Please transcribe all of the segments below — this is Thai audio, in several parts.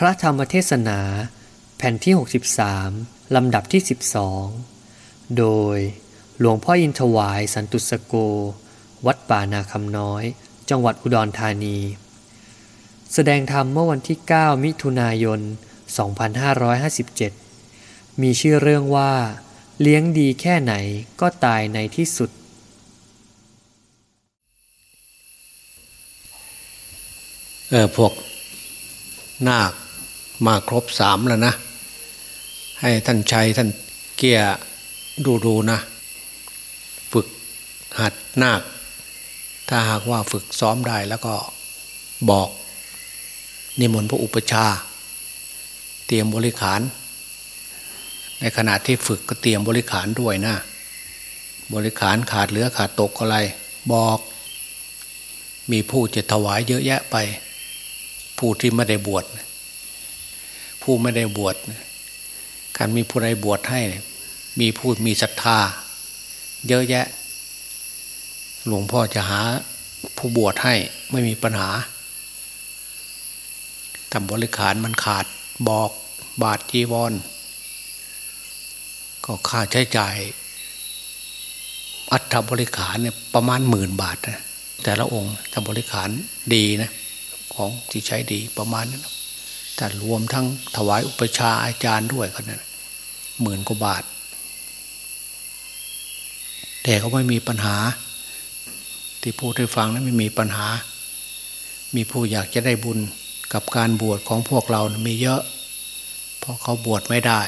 พระธรรมเทศนา แผ่นที่ 63 ลำดับที่ 12 โดยหลวงพ่ออินทวายสันตุสโก วัดป่านาคำน้อย จังหวัดอุดรธานี แสดงธรรมเมื่อวันที่ 9 มิถุนายน 2557 มีชื่อเรื่องว่า เลี้ยงดีแค่ไหนก็ตายในที่สุดเออพวกนาค มาครบสามแล้วนะ ให้ท่านชัยท่านเกียร์ดูดูนะ ฝึกหัดนาค ถ้าหากว่าฝึกซ้อมได้แล้วก็บอกนิมนต์พระอุปชา เตรียมบริขาร ในขณะที่ฝึกก็เตรียมบริขารด้วยนะ บริขารขาดเหลือขาดตกอะไร บอก มีผู้จะถวายเยอะแยะไป ผู้ที่ไม่ได้บวช ผู้ไม่ได้บวชการมีผู้ใดบวชให้มีผู้มีศรัทธา เยอะแยะ หลวงพ่อจะหาผู้บวชให้ไม่มีปัญหาทำบริขารมันขาดบอกบาทจีวร ก็ค่าใช้จ่าย อัฐบริขารเนี่ยประมาณหมื่นบาทนะแต่ละองค์ทำบริขารดีนะ ของที่ใช้ดีประมาณนั้น แต่รวมทั้งถวายอุปชาอาจารย์ด้วยคนนั้นหมื่นกว่าบาท แต่ก็ไม่มีปัญหา ที่พูดให้ฟังนั้นไม่มีปัญหา มีผู้อยากจะได้บุญกับการบวชของพวกเรานะมีเยอะ เพราะเขาบวชไม่ได้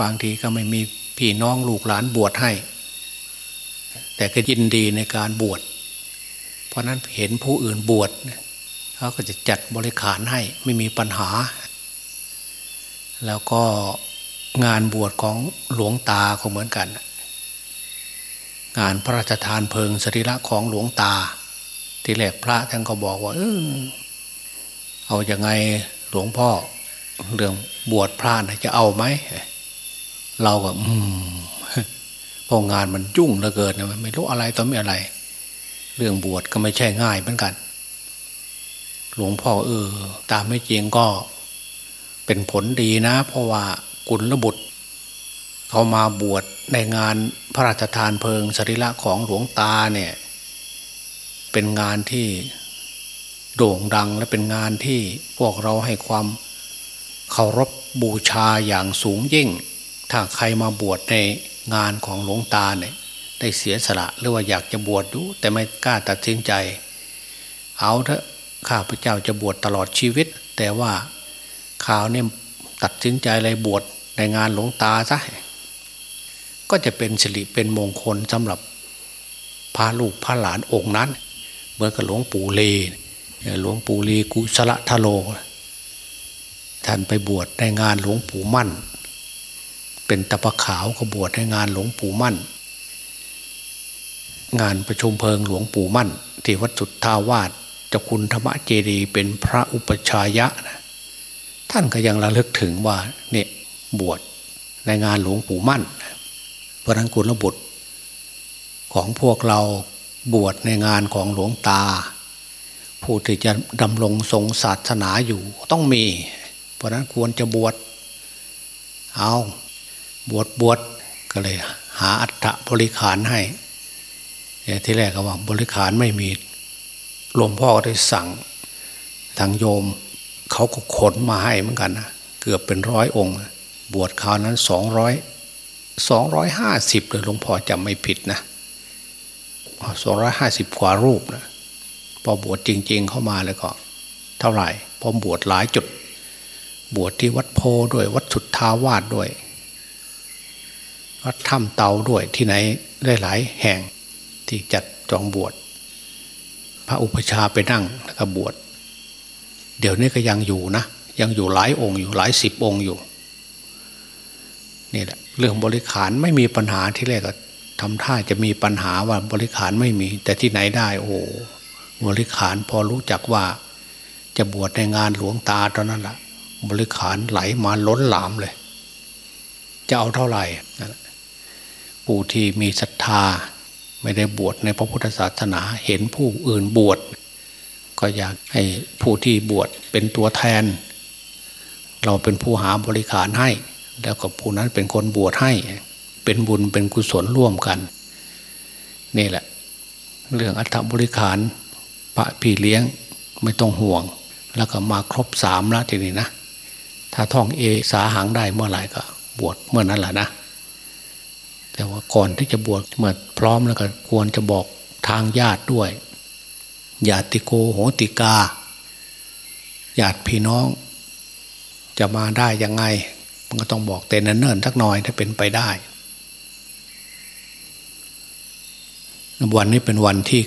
บางทีก็ไม่มีพี่น้องลูกหลานบวชให้ แต่ก็ยินดีในการบวช เพราะนั้นเห็นผู้อื่นบวชเขาก็จะจัดบริขารให้ไม่มีปัญหา แล้วก็งานบวชของหลวงตาก็เหมือนกัน งานพระราชทานเพลิงสรีระของหลวงตา ที่แรกพระท่านก็บอกว่า เออเอาอยัางไงหลวงพ่อ เรื่องบวชพระนะจะเอาไหมเราก็ อืมพองานมันยุ่งเหลือเกินนะไม่รู้อะไรต่อไม่อะไร เรื่องบวชก็ไม่ใช่ง่ายเหมือนกัน หลวงพ่อเออ ตามไม่จริงก็ เป็นผลดีนะ เพราะว่ากุลบุตร เขามาบวชในงานพระราชทานเพลิงสรีระของหลวงตาเนี่ยเป็นงานที่โด่งดังและเป็นงานที่พวกเราให้ความเคารพบูชาอย่างสูงยิ่ง ถ้าใครมาบวชในงานของหลวงตาเนี่ยได้เสียสละหรือว่าอยากจะบวชดู แต่ไม่กล้าตัดสินใจ เอาเถอะข้าพเจ้าจะบวชตลอดชีวิต แต่ว่า ข่าวเนี่ยตัดสินใจเลยบวชในงานหลวงตาซะก็จะเป็นสิริเป็นมงคลสำหรับพาลูกพาหลานองค์นั้น เหมือนกับหลวงปู่เลหลวงปู่ลีกุสละทะโล ท่านไปบวชในงานหลวงปู่มั่น เป็นตะปะขาวก็บวชในงานหลวงปู่มั่น งานประชุมเพลิงหลวงปู่มั่น ที่วัดสุทธาวาสเจ้าคุณธรรมเจดีเป็นพระอุปชายะนะ ท่านก็ยังระลึกถึงว่าเนี่ยบวชในงานหลวงปู่มั่น พระนั้นกุลบุตร ของพวกเราบวชในงานของหลวงตา ผู้ที่จะดำรงทรงศาสนาอยู่ต้องมี เพราะนั้นควรจะบวชเอาบวชบวชก็เลยหาอัฐบริขารให้ที่แรกก็ว่าบริขารไม่มีหลวงพ่อได้สั่งทางโยม เขาก็ขนมาให้เหมือนกันนะเกือบเป็นร้อยองค์ บวชคราวนั้นสองร้อยสองร้อยห้าสิบเลยหลวงพ่อจำไม่ผิดนะสองร้อยห้าสิบกว่ารูปนะพอบวชจริง ๆ เข้ามาแล้วก็ เท่าไหร่พอบวชหลายจุด บวชที่วัดโพด้วยวัดสุทธาวาสด้วย วัดถ้ำเตาด้วยที่ไหนได้หลายแห่งที่จัดจองบวช พระอุปชาไปนั่งแล้วก็บวช เดี๋ยวนี้ก็ยังอยู่นะ ยังอยู่หลายองค์อยู่หลายสิบองค์อยู่นี่แหละเรื่องบริขารไม่มีปัญหาที่แรกก็ทำท่าจะมีปัญหาว่าบริขารไม่มี แต่ที่ไหนได้ โอ้บริขารพอรู้จักว่า จะบวชในงานหลวงตาตอนนั้นละ่ะ บริขารไหลมาล้นหลามเลย จะเอาเท่าไหร่ผู้ที่มีศรัทธาไม่ได้บวชในพระพุทธศาสนาเห็นผู้อื่นบวช ก็อยากให้ผู้ที่บวชเป็นตัวแทน เราเป็นผู้หาบริขารให้ แล้วก็ผู้นั้นเป็นคนบวชให้ เป็นบุญเป็นกุศลร่วมกัน นี่แหละ เรื่องอัฐบริขารพระพี่เลี้ยงไม่ต้องห่วง แล้วก็มาครบสามแล้วทีนี้นะ ถ้าท่องเอสาหังได้เมื่อไหร่ก็บวชเมื่อนั้นแหละนะ แต่ว่าก่อนที่จะบวชเมื่อพร้อมแล้วก็ควรจะบอกทางญาติด้วย ญาติโกโหติกาญาติพี่น้อง จะมาได้ยังไง มันก็ต้องบอกเต้นเนิ่นๆสักหน่อยถ้าเป็นไปได้ วันนี้เป็นวันที่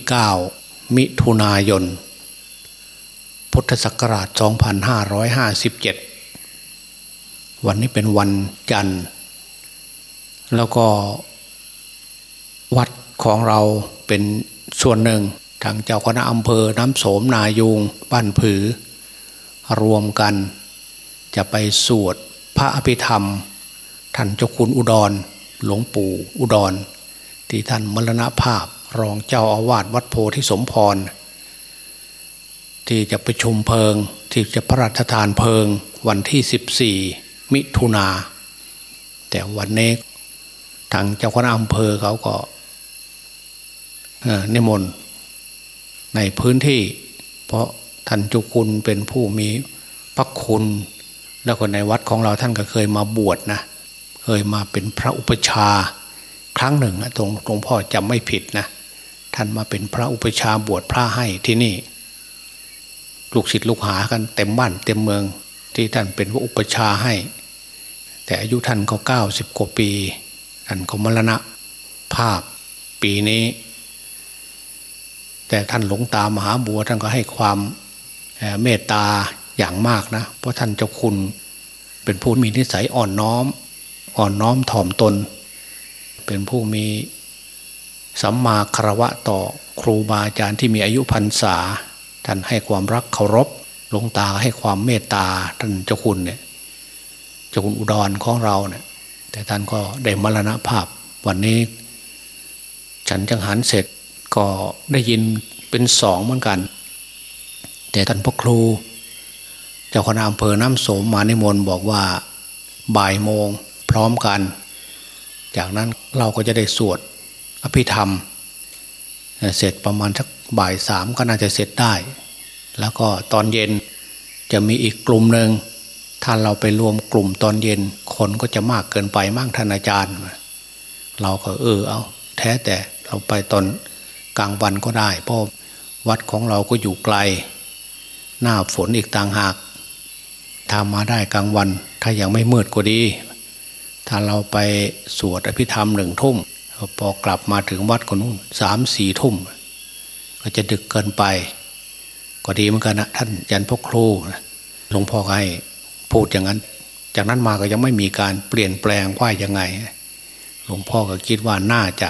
9 มิถุนายน พุทธศักราช 2557 วันนี้เป็นวันจันทร์ แล้วก็วัดของเราเป็นส่วนหนึ่ง ทางเจ้าคณะอำเภอน้ำโสมนายูงบ้านผือ รวมกัน จะไปสวดพระอภิธรรม ท่านเจ้าคุณอุดร หลวงปู่อุดร ที่ท่านมรณภาพรองเจ้าอาวาสวัดโพธิสมพร ที่จะประชุมเพลิง ที่จะพระราชทานเพลิงวันที่ 14 มิถุนา แต่วันนี้ทางเจ้าคณะอำเภอเขาก็นิมนต์ ในพื้นที่ เพราะท่านจุคุณเป็นผู้มีพระคุณ แล้วก็ในวัดของเราท่านก็เคยมาบวชนะ เคยมาเป็นพระอุปชาครั้งหนึ่งนะตรงหลวงพ่อจำไม่ผิดนะท่านมาเป็นพระอุปชาบวชพระให้ที่นี่ ลูกศิษย์ลูกหากันเต็มบ้านเต็มเมืองที่ท่านเป็นพระอุปชาให้ แต่อายุท่านก็เก้าสิบกว่าปีท่านก็มรณะภาพปีนี้ แต่ท่านหลวงตามหาบัวท่านก็ให้ความเมตตาอย่างมากนะ เพราะท่านเจ้าคุณเป็นผู้มีนิสัยอ่อนน้อม อ่อนน้อมถ่อมตน เป็นผู้มีสัมมาคารวะต่อครูบาอาจารย์ที่มีอายุพรรษา ท่านให้ความรักเคารพหลวงตาให้ความเมตตาท่านเจ้าคุณเนี่ยเจ้าคุณอุดรของเราเนี่ยแต่ท่านก็ได้มรณภาพวันนี้ ฉันจังหันเสร็จ ก็ได้ยินเป็นสองเหมือนกัน แต่ท่านพ่อครู เจ้าคณะอำเภอน้ำโสมมานิมนต์บอกว่าบ่ายโมงพร้อมกัน จากนั้นเราก็จะได้สวดอภิธรรม เสร็จประมาณสักบ่ายสามก็น่าจะเสร็จได้ แล้วก็ตอนเย็นจะมีอีกกลุ่มหนึ่งถ้าเราไปรวมกลุ่มตอนเย็นคนก็จะมากเกินไปมั่งท่านอาจารย์ เราก็เออเอาแท้แต่เราไปตอน กลางวันก็ได้ เพราะวัดของเราก็อยู่ไกล หน้าฝนอีกต่างหากทำมาได้กลางวัน ถ้ายังไม่มืดก็ดี ถ้าเราไปสวดอภิธรรมหนึ่งทุ่มพอกลับมาถึงวัดคนนู้นสามสี่ทุ่ม ก็จะดึกเกินไป ก็ดีเหมือนกันนะท่านยันพ่อครูหลวงพ่อให้พูดอย่างนั้น จากนั้นมาก็ยังไม่มีการเปลี่ยนแปลงว่ายังไง หลวงพ่อก็คิดว่าน่าจะ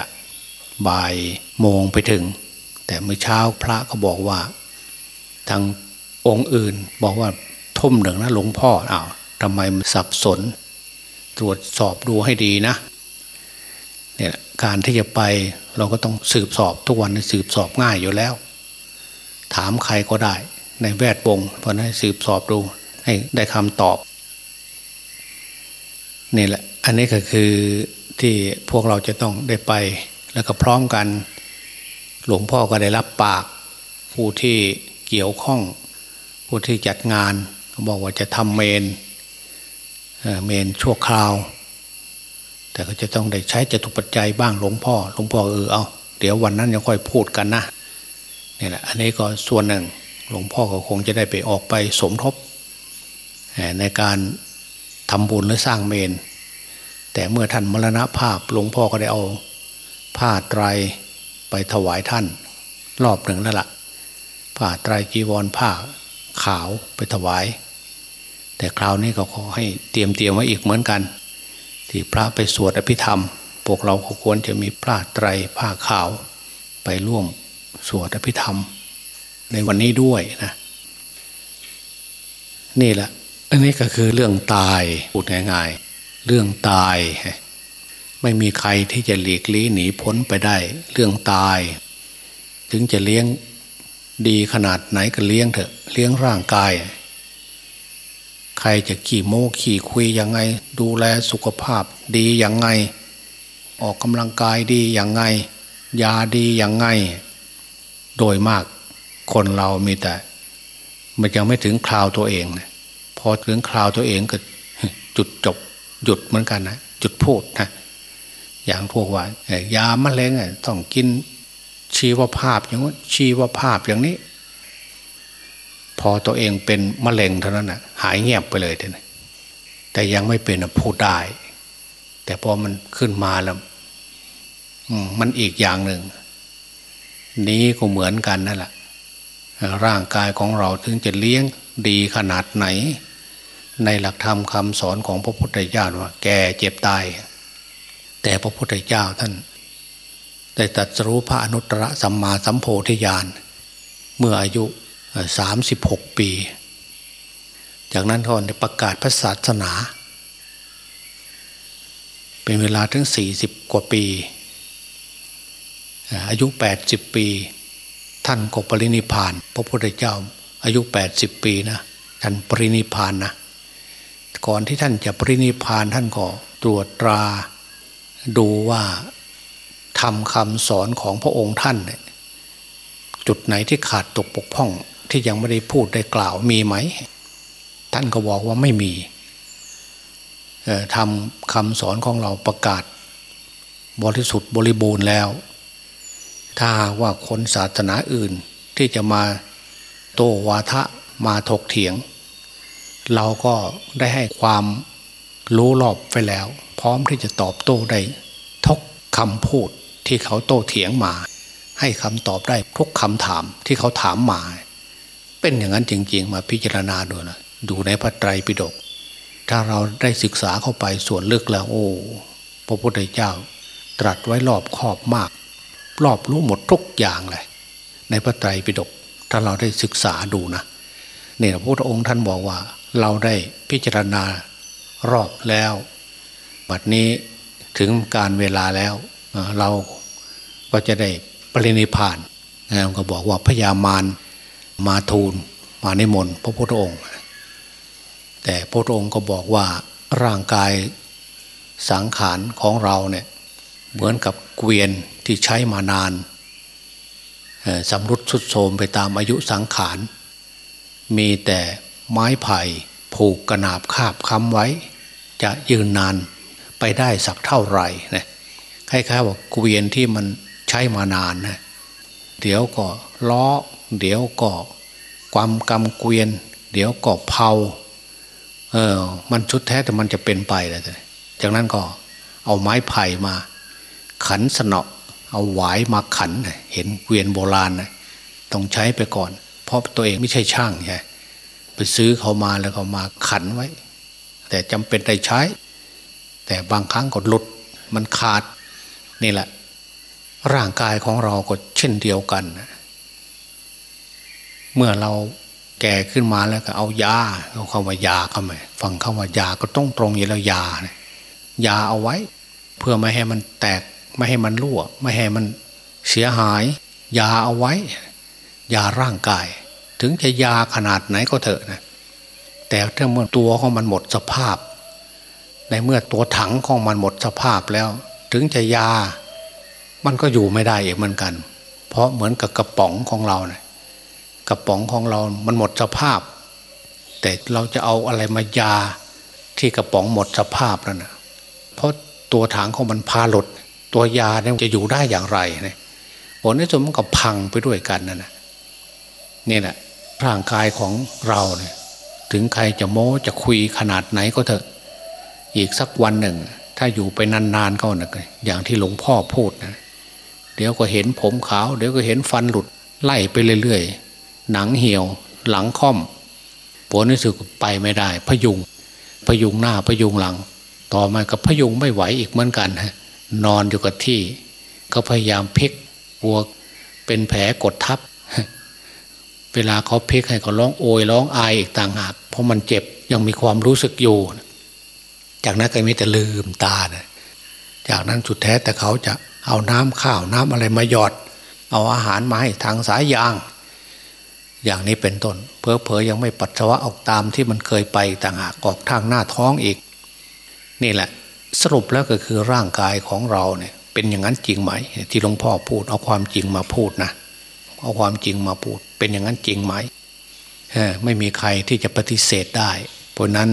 บ่ายโมงไปถึง แต่เมื่อเช้าพระก็บอกว่า ทางองค์อื่นบอกว่าทุ่มหนึ่งนะหลวงพ่ออ้าวทำไมสับสน ตรวจสอบดูให้ดีนะเนี่ยการที่จะไปเราก็ต้องสืบสอบทุกวันสืบสอบง่ายอยู่แล้ว ถามใครก็ได้ในแวดวงเพราะนั้นสืบสอบดูให้ได้คำตอบนี่แหละ อันนี้ก็คือที่พวกเราจะต้องได้ไป แล้วก็พร้อมกัน หลวงพ่อก็ได้รับปาก ผู้ที่เกี่ยวข้อง ผู้ที่จัดงานบอกว่าจะทำเมนเมนชั่วคราว แต่ก็จะต้องได้ใช้จตุปัจจัยบ้างหลวงพ่อหลวงพ่อเออเอาเดี๋ยววันนั้นยังค่อยพูดกันนะนี่แหละอันนี้ก็ส่วนหนึ่งหลวงพ่อก็คงจะได้ไปออกไปสมทบในการทำบุญและสร้างเมน แต่เมื่อท่านมรณภาพหลวงพ่อก็ได้เอา ผ้าไตรไปถวายท่าน รอบหนึ่งแล้วละ่ะผ้าไตรจีวรผ้าขาวไปถวาย แต่คราวนี้ก็ขอให้เตรียมเตรียมไว้อีกเหมือนกัน ที่พระไปสวดอภิธรรม พวกเราควรจะมีผ้าไตรผ้าขาว ไปร่วมสวดอภิธรรม ในวันนี้ด้วยนะ นี่แหละ อันนี้ก็คือเรื่องตายพูดง่ายๆเรื่องตาย ไม่มีใครที่จะหลีกลี่หนีพ้นไปได้ เรื่องตาย ถึงจะเลี้ยงดีขนาดไหนก็เลี้ยงเถอะ เลี้ยงร่างกายขรจะขี่โม้ขี่คุยยังไง ดูแลสุขภาพดียังไง ออกกำลังกายดียังไง ยาดียังไง โดยมากคนเรามีแต่ มันยังไม่ถึงคราวตัวเองนะพอถึงคราวตัวเองก็จุดจบหยุดเหมือนกันนะ จุดพูดนะ อย่างพวกว่ายามะเร็งต้องกินชีวภาพอย่างนี้ชีวภาพอย่างนี้ พอตัวเองเป็นมะเร็งเท่านั้นนะหายเงียบไปเลยทีนี้แต่ยังไม่เป็นพูดได้ แต่พอมันขึ้นมาแล้วมันอีกอย่างหนึ่ง นี้ก็เหมือนกันนั่นแหละร่างกายของเราถึงจะเลี้ยงดีขนาดไหน ในหลักธรรมคำสอนของพระพุทธเจ้าว่า แก่เจ็บตาย แต่พระพุทธเจ้าท่านได้ตรัสรู้พระอนุตตรสัมมาสัมโพธิญาณเมื่ออายุสามสิบหกปี จากนั้นท่านได้ประกาศพระศาสนา เป็นเวลาถึงสี่สิบกว่าปี อายุแปดสิบปี ท่านก็ปรินิพาน พระพุทธเจ้าอายุแปดสิบปีนะท่านปรินิพานนะก่อนที่ท่านจะปรินิพานท่านก็ตรวจตรา ดูว่าทำคำสอนของพระองค์ท่าน จุดไหนที่ขาดตกปกพ่องที่ยังไม่ได้พูดได้กล่าวมีไหม ท่านก็บอกว่าไม่มีทำคำสอนของเราประกาศ บริสุทธิ์บริบูรณ์แล้ว ถ้าว่าคนศาสนาอื่นที่จะมาโตวาทะมาถกเถียง เราก็ได้ให้ความรู้รอบไปแล้ว ร้อมที่จะตอบโต้ได้ทุกคำพูดที่เขาโต้เถียงมา ให้คำตอบได้ทุกคำถามที่เขาถามมา เป็นอย่างนั้นจริง ๆ มาพิจารณาดูนะดูในพระไตรปิฎกถ้าเราได้ศึกษาเข้าไปส่วนลึกแล้วโอ้พระพุทธเจ้า ตรัสไว้รอบคอบมาก รอบรู้หมดทุกอย่างเลย ในพระไตรปิฎกถ้าเราได้ศึกษาดูนะเนี่ยพระพุทธองค์ท่านบอกว่า เราได้พิจารณารอบแล้ว บัดนี้ถึงการเวลาแล้วเราก็จะได้ปรินิพานก็บอกว่าพญามารมาทูลมาในมนพระพุทธองค์ แต่พระพุทธองค์ก็บอกว่าร่างกายสังขารของเราเนี่ยเหมือนกับเกวียนที่ใช้มานานสำรุดสุดโทมไปตามอายุสังขาร มีแต่ไม้ไผ่ผูกกระนาบคาบค้ำไว้ จะยืนนาน ไปได้สักเท่าไหร่นะคล้ายๆว่าเกวียนที่มันใช้มานานนะเดี๋ยวก็ล้อ เดี๋ยวก็ความกำเกวียน เดี๋ยวก็เผาเออ มันชุดแท้แต่มันจะเป็นไปเลยจากนั้นก็เอาไม้ไผ่มา ขันสนอเอาหวายมาขัน เห็นเกวียนโบราณนะต้องใช้ไปก่อน เพราะตัวเองไม่ใช่ช่างใช่ไปซื้อเขามาแล้วก็มาขันไว้ แต่จำเป็นได้ใช้ แต่บางครั้งก็หลุดมันขาดนี่แหละ ร่างกายของเราก็เช่นเดียวกัน เมื่อเราแก่ขึ้นมาแล้วก็เอายาเอาคำว่ายาเข้ามาฟังคำว่ายาก็ต้องตรงอยู่แล้วยาเนี่ยยาเอาไว้ เพื่อไม่ให้มันแตกไม่ให้มันรั่ว ไม่ให้มันเสียหาย ยาเอาไว้ ยาร่างกาย ถึงจะยาขนาดไหนก็เถอะนะแต่ถ้าเมื่อตัวของมันหมดสภาพ ในเมื่อตัวถังของมันหมดสภาพแล้ว ถึงจะยา มันก็อยู่ไม่ได้เองเหมือนกัน เพราะเหมือนกับกระป๋องของเราเนะี่ยกระป๋องของเรา มันหมดสภาพ แต่เราจะเอาอะไรมายาที่กระป๋องหมดสภาพนั่นนะเพราะตัวถังของมันพาหลดตัวยาเนี่ยจะอยู่ได้อย่างไรเนี่ยผลในสุดมันก็พังไปด้วยกันนั่นนะนี่แหละร่างกายของเราเนี่ยถึงใครจะโม้จะคุยขนาดไหนก็เถอะ อีกสักวันหนึ่ง ถ้าอยู่ไปนานๆก็นะอย่างที่หลวงพ่อพูดนะเดี๋ยวก็เห็นผมขาว เดี๋ยวก็เห็นฟันหลุดไล่ไปเรื่อยๆ หนังเหี่ยว หลังค่อมผลที่สุดไปไม่ได้ พยุง พยุงหน้าพยุงหลัง ต่อมาก็พยุงไม่ไหวอีกเหมือนกันฮะนอนอยู่กับที่ ก็พยายามพลิกวัวเป็นแผลกดทับ เวลาเขาพลิกให้เขาร้องโอยร้องอายอีกต่างหากเพราะมันเจ็บยังมีความรู้สึกอยู่ จากนั้นก็มีแต่ลืมตานะจากนั้นสุดแท้แต่เขาจะเอาน้ำข้าวน้ำอะไรมาหยอด เอาอาหารมาให้ทางสายยาง อย่างนี้เป็นต้นเพอเพอยังไม่ปัสสาวะออกตามที่มันเคยไปต่างหากออกทางหน้าท้องอีก นี่แหละสรุปแล้วก็คือร่างกายของเราเนี่ยเป็นอย่างนั้นจริงไหม ที่หลวงพ่อพูด เอาความจริงมาพูดนะเอาความจริงมาพูด เป็นอย่างนั้นจริงไหมไม่มีใครที่จะปฏิเสธได้ เพราะนั้น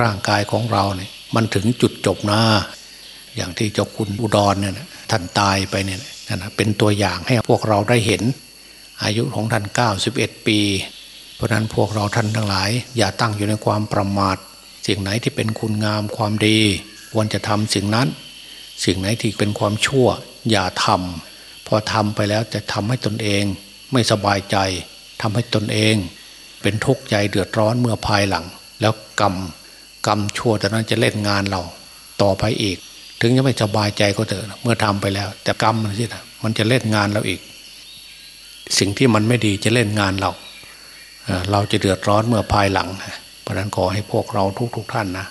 ร่างกายของเราเนี่ย มันถึงจุดจบนะอย่างที่เจ้าคุณอุดรเนี่ยท่านตายไปเนี่ยนะเป็นตัวอย่างให้พวกเราได้เห็น อายุของท่าน91 ปี เพราะนั้นพวกเราท่านทั้งหลาย อย่าตั้งอยู่ในความประมาท สิ่งไหนที่เป็นคุณงามความดี ควรจะทำสิ่งนั้น สิ่งไหนที่เป็นความชั่ว อย่าทำพอทำไปแล้วจะทำให้ตนเอง ไม่สบายใจทำให้ตนเอง เป็นทุกข์ใจเดือดร้อนเมื่อภายหลัง แล้วกรรม กรรมชั่วแต่นั้นจะเล่นงานเราต่อไปอีก ถึงจะไม่สบายใจก็เถอะเมื่อทำไปแล้ว แต่กรรมมันสินะมันจะเล่นงานเราอีก สิ่งที่มันไม่ดีจะเล่นงานเรา เราจะเดือดร้อนเมื่อภายหลังเพราะนั้นขอให้พวกเราทุกๆทท่านนะ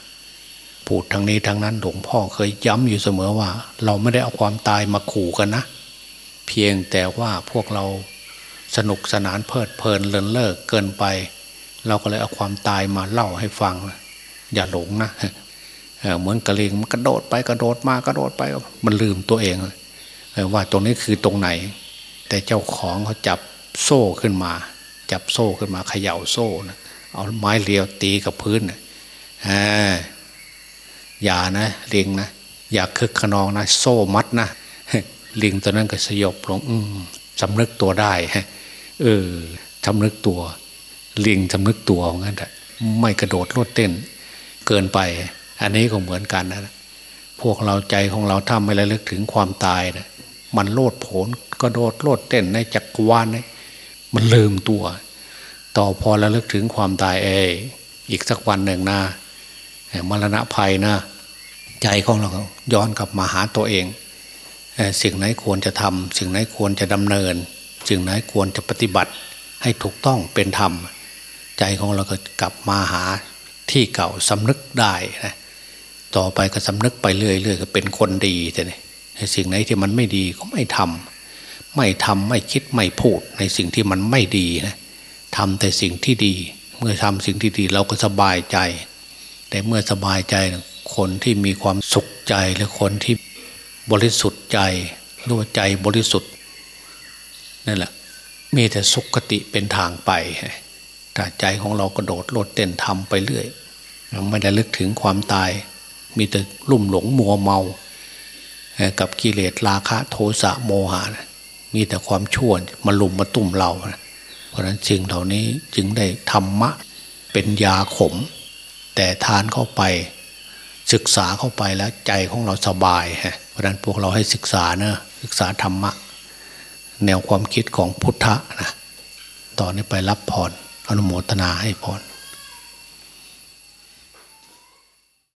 พูดทางนี้ทางนั้นหลวงพ่อเคยย้ำอยู่เสมอว่า เราไม่ได้เอาความตายมาขู่กันนะ เพียงแต่ว่าพวกเราสนุกสนานเพลิดเพลินเลินเลิกเกินไป เราก็เลยเอาความตายมาเล่าให้ฟัง อย่าหลงนะเหมือนกระเลงมันกระโดดไปกระโดดมากระโดดไป มันลืมตัวเองว่าตรงนี้คือตรงไหน แต่เจ้าของเขาจับโซ่ขึ้นมา จับโซ่ขึ้นมาเขย่าโซ่นะเอาไม้เลียวตีกับพื้นนะอย่านะลิงนะอย่าคึกขนองนะโซ่มัดนะลิงตัวนั้นก็สยบลงสำนึกตัวได้เออสำนึกตัวลิงสำนึกตัวงั้นแต่ไม่กระโดดโลดเต้น เกินไป อันนี้ก็เหมือนกันนะ พวกเราใจของเราถ้าไม่ระลึกถึงความตายนะมันโลดโผนกระโดดโลดเต้นในจักรวาลนี่มันลืมตัว ต่อพอระลึกถึงความตายเออีกสักวันหนึ่งนะมรณะภัยนะใจของเราย้อนกลับมาหาตัวเองสิ่งไหนควรจะทำสิ่งไหนควรจะดำเนิน สิ่งไหนควรจะปฏิบัติให้ถูกต้องเป็นธรรม ใจของเราก็กลับมาหา ที่เก่าสำนึกได้นะต่อไปก็สำนึกไปเรื่อยๆก็เป็นคนดีแต่เนี่ยสิ่งไหนที่มันไม่ดีก็ไม่ทำไม่ทำไม่คิดไม่พูดในสิ่งที่มันไม่ดีนะทำแต่สิ่งที่ดี เมื่อทำสิ่งที่ดีเราก็สบายใจ แต่เมื่อสบายใจคนที่มีความสุขใจหรือคนที่บริสุทธิ์ใจรือว่าใจบริสุทธิ์นั่นแหละมีแต่สุขติเป็นทางไปแต่ใจของเรากระโดดโลดเต้นทำไปเรื่อย ไม่ได้ลึกถึงความตาย มีแต่ลุ่มหลงมัวเมา กับกิเลสราคะโทสะโมหะนะมีแต่ความชั่วมาลุมมาตุ่มเรานะเพราะนั้นสิ่งเหล่านี้จึงได้ธรรมะเป็นยาขม แต่ทานเข้าไป ศึกษาเข้าไปแล้วใจของเราสบายฮะเพราะนั้นพวกเราให้ศึกษาเนะศึกษาธรรมะ แนวความคิดของพุทธะนะต่อนนี้ไปรับพรอนุโมทนาให้พร